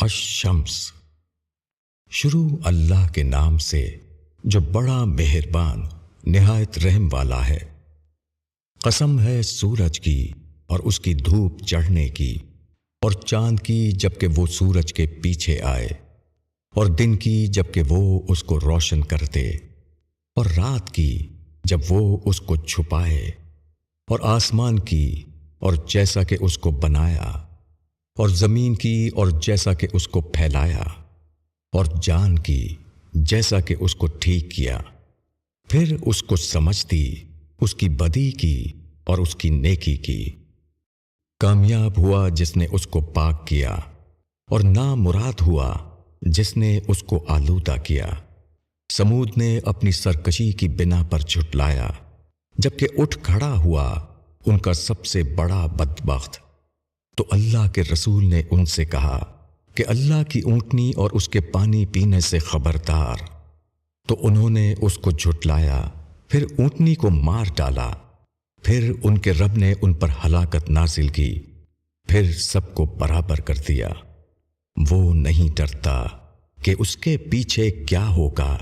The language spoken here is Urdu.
الشمس۔ شروع اللہ کے نام سے جو بڑا مہربان، نہایت رحم والا ہے۔ قسم ہے سورج کی اور اس کی دھوپ چڑھنے کی اور چاند کی جبکہ وہ سورج کے پیچھے آئے اور دن کی جبکہ وہ اس کو روشن کرتے اور رات کی جب وہ اس کو چھپائے اور آسمان کی اور جیسا کہ اس کو بنایا۔ اور زمین کی اور جیسا کہ اس کو پھیلایا اور جان کی جیسا کہ اس کو ٹھیک کیا، پھر اس کو سمجھتی، اس کی بدی کی اور اس کی نیکی کی۔ کامیاب ہوا جس نے اس کو پاک کیا اور نامراد ہوا جس نے اس کو آلودہ کیا۔ سمود نے اپنی سرکشی کی بنا پر جھٹلایا، جبکہ اٹھ کھڑا ہوا ان کا سب سے بڑا بدبخت۔ تو اللہ کے رسول نے ان سے کہا کہ اللہ کی اونٹنی اور اس کے پانی پینے سے خبردار۔ تو انہوں نے اس کو جھٹلایا، پھر اونٹنی کو مار ڈالا۔ پھر ان کے رب نے ان پر ہلاکت نازل کی۔ پھر سب کو برابر کر دیا۔ وہ نہیں ڈرتا کہ اس کے پیچھے کیا ہوگا۔